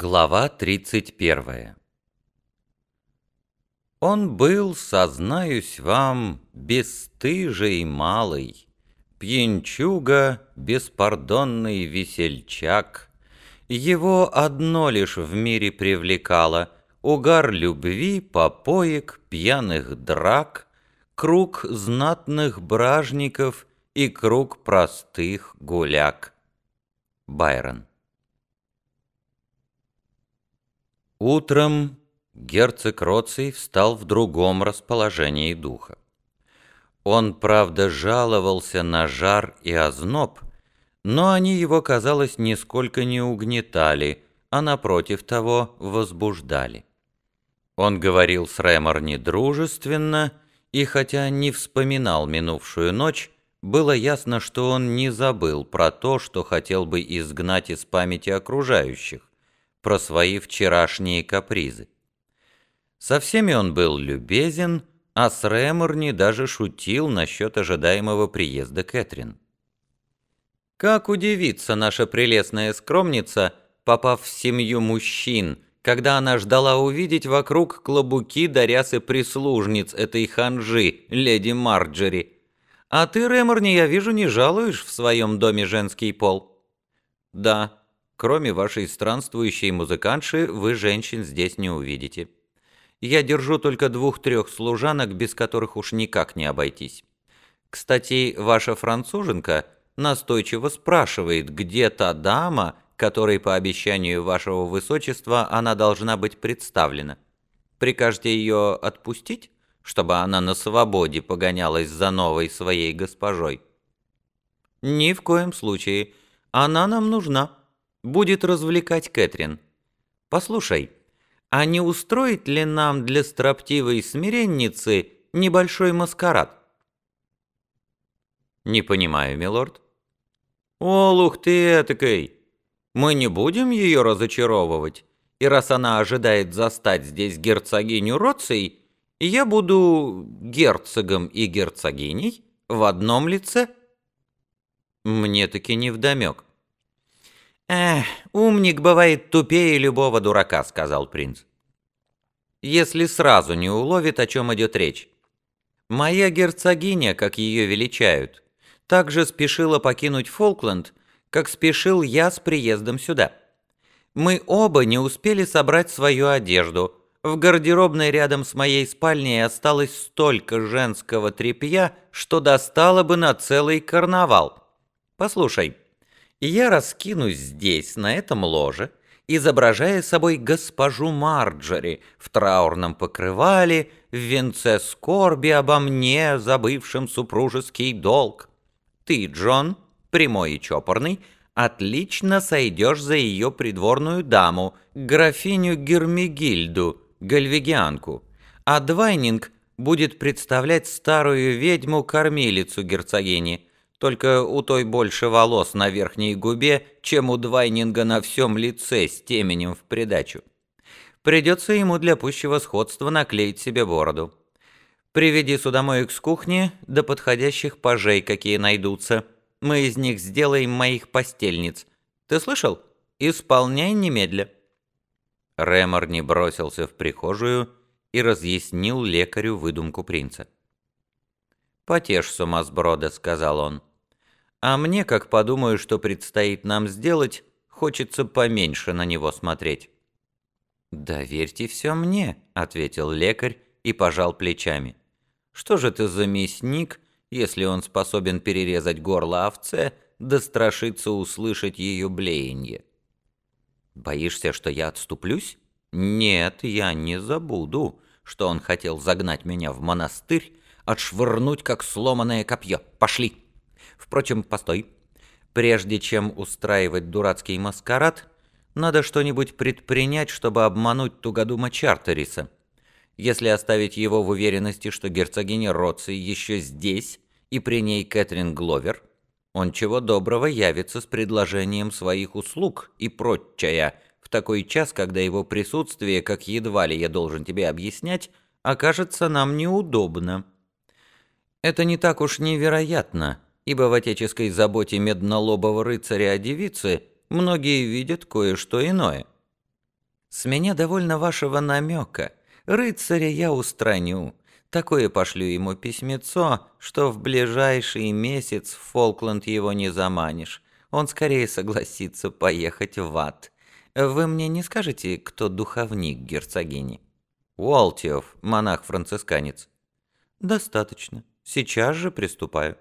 Глава 31 Он был, сознаюсь вам, бесстыжий малый, Пьянчуга, беспардонный весельчак. Его одно лишь в мире привлекало Угар любви, попоек, пьяных драк, Круг знатных бражников и круг простых гуляк. Байрон Утром герцог Роций встал в другом расположении духа. Он, правда, жаловался на жар и озноб, но они его, казалось, нисколько не угнетали, а напротив того возбуждали. Он говорил с Ремор недружественно, и хотя не вспоминал минувшую ночь, было ясно, что он не забыл про то, что хотел бы изгнать из памяти окружающих про свои вчерашние капризы. Со всеми он был любезен, а с Рэморни даже шутил насчет ожидаемого приезда Кэтрин. Как удивится наша прелестная скромница, попав в семью мужчин, когда она ждала увидеть вокруг клобуки дарясы прислужниц этой ханжи, леди Марджери. А ты, Рэморни, я вижу, не жалуешь в своем доме женский пол. Да, Кроме вашей странствующей музыкантши, вы женщин здесь не увидите. Я держу только двух-трех служанок, без которых уж никак не обойтись. Кстати, ваша француженка настойчиво спрашивает, где та дама, которой по обещанию вашего высочества она должна быть представлена. Прикажете ее отпустить, чтобы она на свободе погонялась за новой своей госпожой? Ни в коем случае. Она нам нужна будет развлекать Кэтрин. Послушай, а не устроить ли нам для строптивой смиренницы небольшой маскарад? Не понимаю, милорд. О, лух ты этакой! Мы не будем ее разочаровывать, и раз она ожидает застать здесь герцогиню Роций, я буду герцогом и герцогиней в одном лице. Мне таки невдомек. «Эх, умник бывает тупее любого дурака», — сказал принц. «Если сразу не уловит, о чем идет речь. Моя герцогиня, как ее величают, также спешила покинуть Фолкленд, как спешил я с приездом сюда. Мы оба не успели собрать свою одежду. В гардеробной рядом с моей спальней осталось столько женского тряпья, что достало бы на целый карнавал. Послушай, я раскинусь здесь, на этом ложе, изображая собой госпожу Марджори в траурном покрывале, в венце скорби обо мне, забывшем супружеский долг. Ты, Джон, прямой и чопорный, отлично сойдешь за ее придворную даму, графиню Гермигильду, гальвегианку, а Двайнинг будет представлять старую ведьму-кормилицу герцогини – только у той больше волос на верхней губе, чем у Двайнинга на всем лице с теменем в придачу. Придется ему для пущего сходства наклеить себе бороду. Приведи судомоек с кухни до подходящих пажей, какие найдутся. Мы из них сделаем моих постельниц. Ты слышал? Исполняй немедля». Ремор не бросился в прихожую и разъяснил лекарю выдумку принца. «Потешь сумасброда», — сказал он. А мне, как подумаю, что предстоит нам сделать, хочется поменьше на него смотреть». «Доверьте все мне», — ответил лекарь и пожал плечами. «Что же ты за мясник, если он способен перерезать горло овце, да страшится услышать ее блеяние?» «Боишься, что я отступлюсь?» «Нет, я не забуду, что он хотел загнать меня в монастырь, отшвырнуть, как сломанное копье. Пошли!» Впрочем, постой. Прежде чем устраивать дурацкий маскарад, надо что-нибудь предпринять, чтобы обмануть Тугодума Чартериса. Если оставить его в уверенности, что герцогиня Роци еще здесь, и при ней Кэтрин Гловер, он чего доброго явится с предложением своих услуг и прочая в такой час, когда его присутствие, как едва ли я должен тебе объяснять, окажется нам неудобно. Это не так уж невероятно, ибо в отеческой заботе меднолобого рыцаря о девице многие видят кое-что иное. С меня довольно вашего намека. Рыцаря я устраню. Такое пошлю ему письмецо, что в ближайший месяц в Фолкленд его не заманишь. Он скорее согласится поехать в ад. Вы мне не скажете, кто духовник герцогини? Уолтиов, монах-францисканец. Достаточно. Сейчас же приступаю.